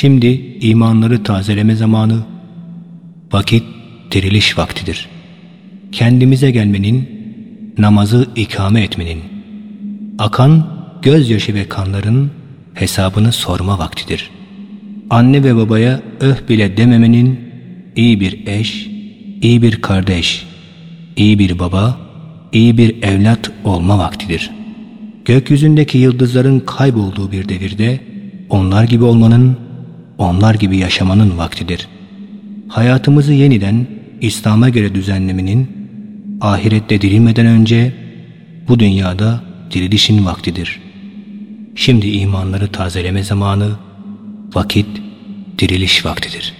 Şimdi imanları tazeleme zamanı, vakit diriliş vaktidir. Kendimize gelmenin, namazı ikame etmenin, akan gözyaşı ve kanların hesabını sorma vaktidir. Anne ve babaya öh bile dememenin, iyi bir eş, iyi bir kardeş, iyi bir baba, iyi bir evlat olma vaktidir. Gökyüzündeki yıldızların kaybolduğu bir devirde, onlar gibi olmanın, onlar gibi yaşamanın vaktidir. Hayatımızı yeniden İslam'a göre düzenlemenin, ahirette dirilmeden önce bu dünyada dirilişin vaktidir. Şimdi imanları tazeleme zamanı, vakit diriliş vaktidir.''